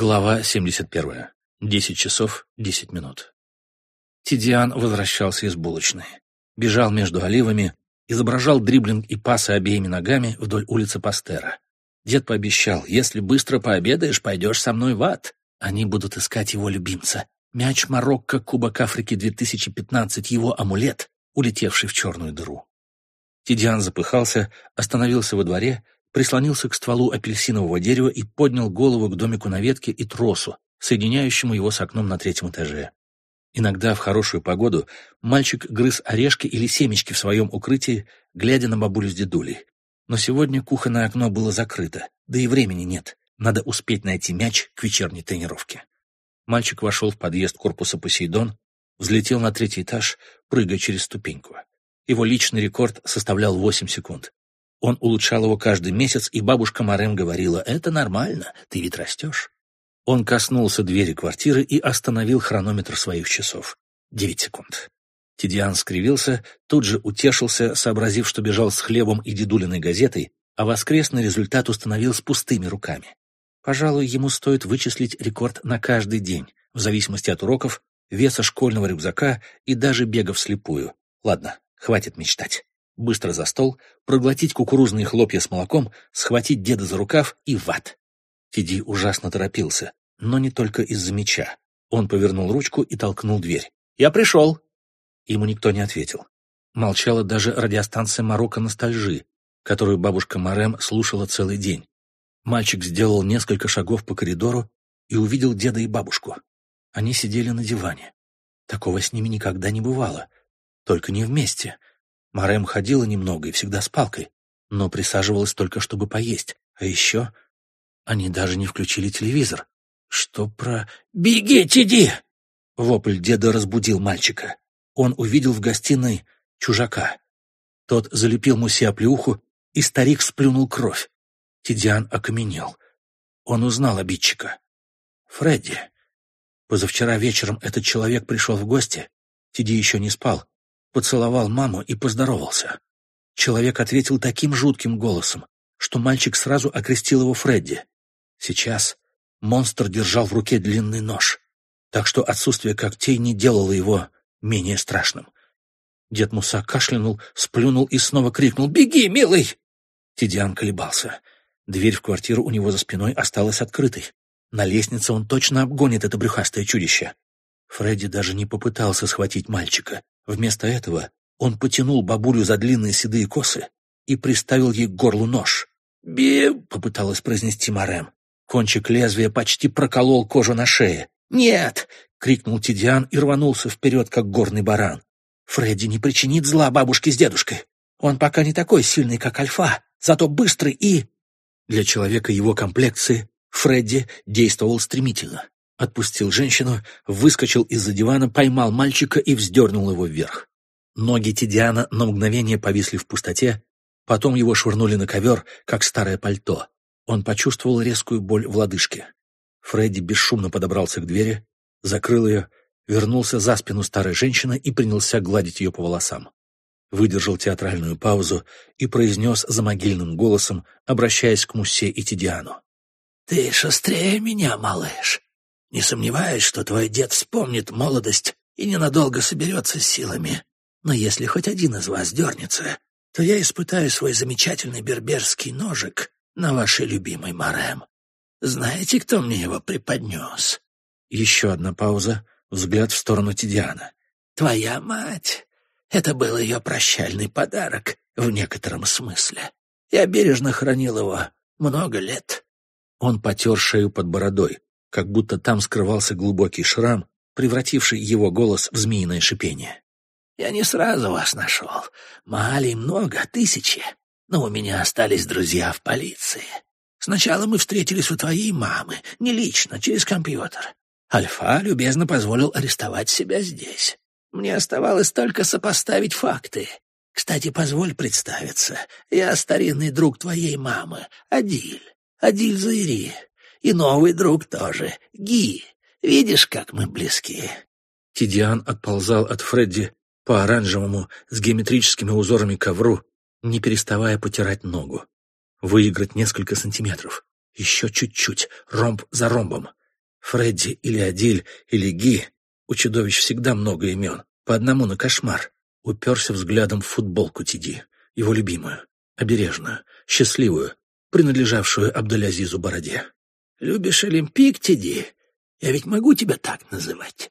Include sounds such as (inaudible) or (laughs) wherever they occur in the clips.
Глава 71. 10 часов 10 минут. Тидиан возвращался из булочной. Бежал между оливами, изображал дриблинг и пасы обеими ногами вдоль улицы Пастера. Дед пообещал, если быстро пообедаешь, пойдешь со мной в ад. Они будут искать его любимца. Мяч Марокко Кубок Африки 2015, его амулет, улетевший в черную дыру. Тидиан запыхался, остановился во дворе, прислонился к стволу апельсинового дерева и поднял голову к домику на ветке и тросу, соединяющему его с окном на третьем этаже. Иногда в хорошую погоду мальчик грыз орешки или семечки в своем укрытии, глядя на бабулю с дедулей. Но сегодня кухонное окно было закрыто, да и времени нет. Надо успеть найти мяч к вечерней тренировке. Мальчик вошел в подъезд корпуса «Посейдон», взлетел на третий этаж, прыгая через ступеньку. Его личный рекорд составлял 8 секунд. Он улучшал его каждый месяц, и бабушка Марем говорила, «Это нормально, ты ведь растешь». Он коснулся двери квартиры и остановил хронометр своих часов. Девять секунд. Тидиан скривился, тут же утешился, сообразив, что бежал с хлебом и дедулиной газетой, а воскресный результат установил с пустыми руками. Пожалуй, ему стоит вычислить рекорд на каждый день, в зависимости от уроков, веса школьного рюкзака и даже бега вслепую. Ладно, хватит мечтать быстро за стол, проглотить кукурузные хлопья с молоком, схватить деда за рукав и в ад. Фиди ужасно торопился, но не только из-за меча. Он повернул ручку и толкнул дверь. «Я пришел!» Ему никто не ответил. Молчала даже радиостанция «Марокко Ностальжи», которую бабушка Марем слушала целый день. Мальчик сделал несколько шагов по коридору и увидел деда и бабушку. Они сидели на диване. Такого с ними никогда не бывало. Только не вместе. Марем ходила немного и всегда с палкой, но присаживалась только, чтобы поесть. А еще они даже не включили телевизор. Что про... «Беги, Тиди!» Вопль деда разбудил мальчика. Он увидел в гостиной чужака. Тот залепил Мусе оплеуху, и старик сплюнул кровь. Тидиан окаменел. Он узнал обидчика. Фредди. Позавчера вечером этот человек пришел в гости. Тиди еще не спал поцеловал маму и поздоровался. Человек ответил таким жутким голосом, что мальчик сразу окрестил его Фредди. Сейчас монстр держал в руке длинный нож, так что отсутствие когтей не делало его менее страшным. Дед Муса кашлянул, сплюнул и снова крикнул «Беги, милый!» Тидиан колебался. Дверь в квартиру у него за спиной осталась открытой. На лестнице он точно обгонит это брюхастое чудище. Фредди даже не попытался схватить мальчика. Вместо этого он потянул бабулю за длинные седые косы и приставил ей к горлу нож. «Би!» — попыталась произнести Марем. Кончик лезвия почти проколол кожу на шее. «Нет!» — крикнул Тидиан и рванулся вперед, как горный баран. «Фредди не причинит зла бабушке с дедушкой. Он пока не такой сильный, как Альфа, зато быстрый и...» Для человека его комплекции Фредди действовал стремительно. Отпустил женщину, выскочил из-за дивана, поймал мальчика и вздернул его вверх. Ноги Тидиана на мгновение повисли в пустоте, потом его швырнули на ковер, как старое пальто. Он почувствовал резкую боль в лодыжке. Фредди бесшумно подобрался к двери, закрыл ее, вернулся за спину старой женщины и принялся гладить ее по волосам. Выдержал театральную паузу и произнес за могильным голосом, обращаясь к Мусе и Тидиану. «Ты шустрее меня, малыш. Не сомневаюсь, что твой дед вспомнит молодость и ненадолго соберется с силами. Но если хоть один из вас дернется, то я испытаю свой замечательный берберский ножик на вашей любимой Марем. Знаете, кто мне его преподнес?» Еще одна пауза, взгляд в сторону Тидиана. «Твоя мать. Это был ее прощальный подарок в некотором смысле. Я бережно хранил его много лет». Он потер шею под бородой как будто там скрывался глубокий шрам, превративший его голос в змеиное шипение. «Я не сразу вас нашел. Мали много, тысячи. Но у меня остались друзья в полиции. Сначала мы встретились у твоей мамы, не лично, через компьютер. Альфа любезно позволил арестовать себя здесь. Мне оставалось только сопоставить факты. Кстати, позволь представиться. Я старинный друг твоей мамы, Адиль. Адиль Заири. И новый друг тоже, Ги. Видишь, как мы близки?» Тидиан отползал от Фредди по оранжевому с геометрическими узорами ковру, не переставая потирать ногу. Выиграть несколько сантиметров. Еще чуть-чуть, ромб за ромбом. Фредди или Адиль или Ги. У чудовищ всегда много имен. По одному на кошмар. Уперся взглядом в футболку Тиди. Его любимую, обережную, счастливую, принадлежавшую Абдалязизу Бороде. «Любишь Олимпик, Тиди? Я ведь могу тебя так называть?»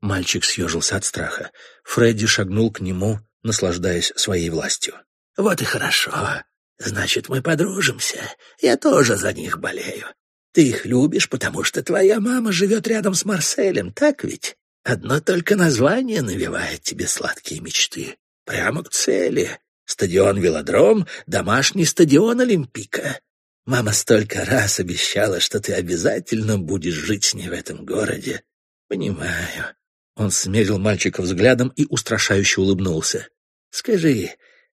Мальчик съежился от страха. Фредди шагнул к нему, наслаждаясь своей властью. «Вот и хорошо. Значит, мы подружимся. Я тоже за них болею. Ты их любишь, потому что твоя мама живет рядом с Марселем, так ведь? Одно только название навевает тебе сладкие мечты. Прямо к цели. Стадион-велодром, домашний стадион Олимпика. Мама столько раз обещала, что ты обязательно будешь жить с ней в этом городе. Понимаю. Он смерил мальчика взглядом и устрашающе улыбнулся. Скажи,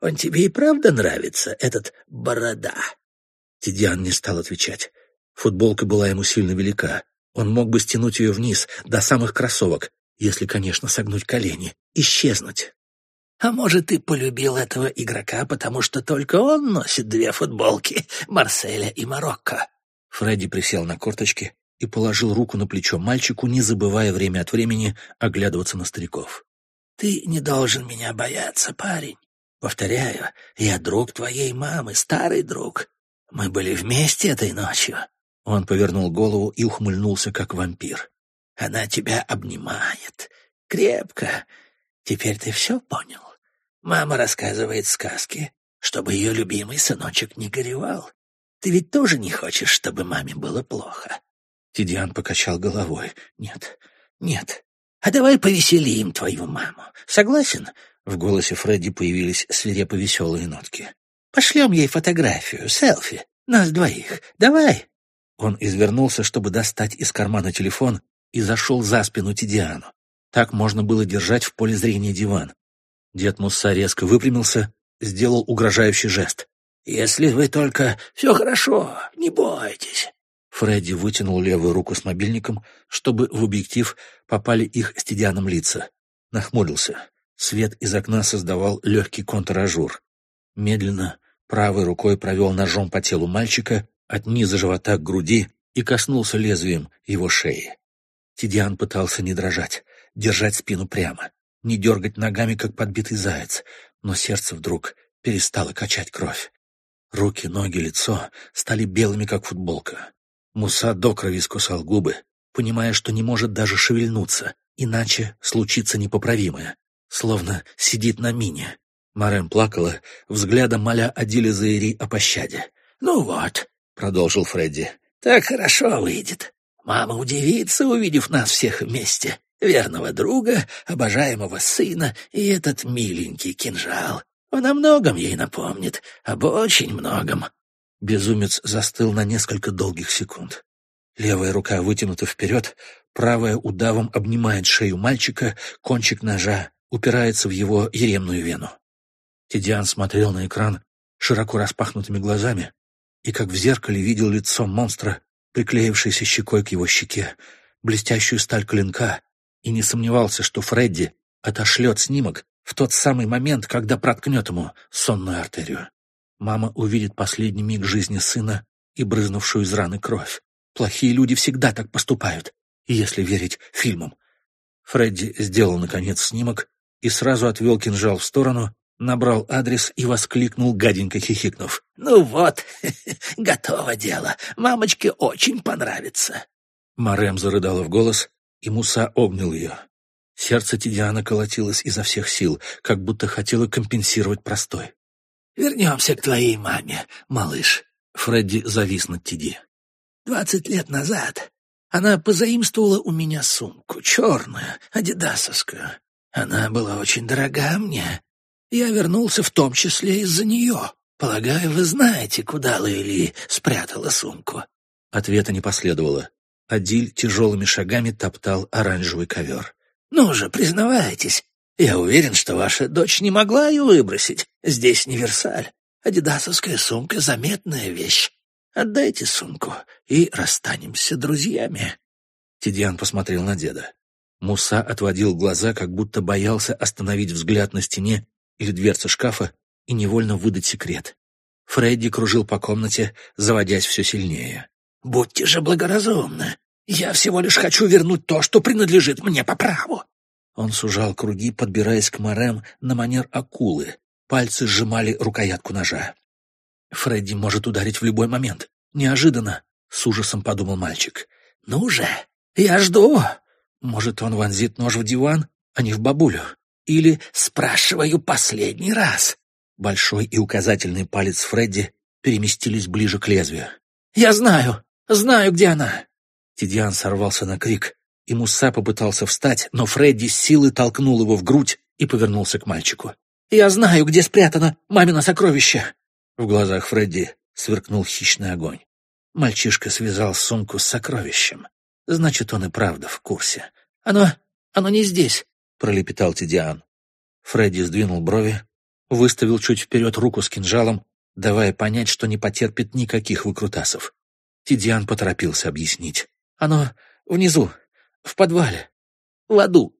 он тебе и правда нравится, этот борода? Тидиан не стал отвечать. Футболка была ему сильно велика. Он мог бы стянуть ее вниз, до самых кроссовок, если, конечно, согнуть колени, исчезнуть. А может, ты полюбил этого игрока, потому что только он носит две футболки — Марселя и Марокко?» Фредди присел на корточки и положил руку на плечо мальчику, не забывая время от времени оглядываться на стариков. «Ты не должен меня бояться, парень. Повторяю, я друг твоей мамы, старый друг. Мы были вместе этой ночью. Он повернул голову и ухмыльнулся, как вампир. «Она тебя обнимает. Крепко. Теперь ты все понял? Мама рассказывает сказки, чтобы ее любимый сыночек не горевал. Ты ведь тоже не хочешь, чтобы маме было плохо?» Тидиан покачал головой. «Нет, нет. А давай повеселим твою маму. Согласен?» В голосе Фредди появились свирепо веселые нотки. «Пошлем ей фотографию, селфи. Нас двоих. Давай!» Он извернулся, чтобы достать из кармана телефон, и зашел за спину Тидиану. Так можно было держать в поле зрения диван. Дед Мусса резко выпрямился, сделал угрожающий жест. «Если вы только... Все хорошо, не бойтесь». Фредди вытянул левую руку с мобильником, чтобы в объектив попали их с Тидианом лица. Нахмурился. Свет из окна создавал легкий контур-ажур. Медленно правой рукой провел ножом по телу мальчика, от низа живота к груди и коснулся лезвием его шеи. Тидиан пытался не дрожать, держать спину прямо, не дергать ногами, как подбитый заяц, но сердце вдруг перестало качать кровь. Руки, ноги, лицо стали белыми, как футболка. Муса до крови скусал губы, понимая, что не может даже шевельнуться, иначе случится непоправимое, словно сидит на мине. Марем плакала, взглядом моля Адиле Заири о пощаде. «Ну вот, продолжил Фредди. «Так хорошо выйдет. Мама удивится, увидев нас всех вместе. Верного друга, обожаемого сына и этот миленький кинжал. Он о многом ей напомнит, об очень многом». Безумец застыл на несколько долгих секунд. Левая рука вытянута вперед, правая удавом обнимает шею мальчика, кончик ножа упирается в его еремную вену. Тидиан смотрел на экран широко распахнутыми глазами, и как в зеркале видел лицо монстра, приклеившееся щекой к его щеке, блестящую сталь клинка, и не сомневался, что Фредди отошлет снимок в тот самый момент, когда проткнет ему сонную артерию. Мама увидит последний миг жизни сына и брызнувшую из раны кровь. Плохие люди всегда так поступают, если верить фильмам. Фредди сделал, наконец, снимок и сразу отвел кинжал в сторону, Набрал адрес и воскликнул, гаденько хихикнув. «Ну вот, (laughs) готово дело. Мамочке очень понравится». Марем зарыдала в голос, и Муса обнял ее. Сердце Тидиана колотилось изо всех сил, как будто хотело компенсировать простой. «Вернемся к твоей маме, малыш», — Фредди завис над Тиди. «Двадцать лет назад она позаимствовала у меня сумку, черную, адидасовскую. Она была очень дорога мне, я вернулся в том числе из-за нее. Полагаю, вы знаете, куда Лейли спрятала сумку». Ответа не последовало. Адиль тяжелыми шагами топтал оранжевый ковер. «Ну же, признавайтесь. Я уверен, что ваша дочь не могла ее выбросить. Здесь не Версаль. Адидасовская сумка — заметная вещь. Отдайте сумку, и расстанемся друзьями». Тидьян посмотрел на деда. Муса отводил глаза, как будто боялся остановить взгляд на стене или дверца шкафа и невольно выдать секрет. Фредди кружил по комнате, заводясь все сильнее. «Будьте же благоразумны. Я всего лишь хочу вернуть то, что принадлежит мне по праву». Он сужал круги, подбираясь к Морем на манер акулы. Пальцы сжимали рукоятку ножа. «Фредди может ударить в любой момент. Неожиданно», — с ужасом подумал мальчик. «Ну же, я жду». Может, он вонзит нож в диван, а не в бабулю? Или «Спрашиваю последний раз». Большой и указательный палец Фредди переместились ближе к лезвию. «Я знаю, знаю, где она!» Тидиан сорвался на крик, и Муса попытался встать, но Фредди с силой толкнул его в грудь и повернулся к мальчику. «Я знаю, где спрятано мамино сокровище!» В глазах Фредди сверкнул хищный огонь. Мальчишка связал сумку с сокровищем. Значит, он и правда в курсе. «Оно... оно не здесь!» — пролепетал Тидиан. Фредди сдвинул брови, выставил чуть вперед руку с кинжалом, давая понять, что не потерпит никаких выкрутасов. Тидиан поторопился объяснить. «Оно внизу, в подвале, в аду».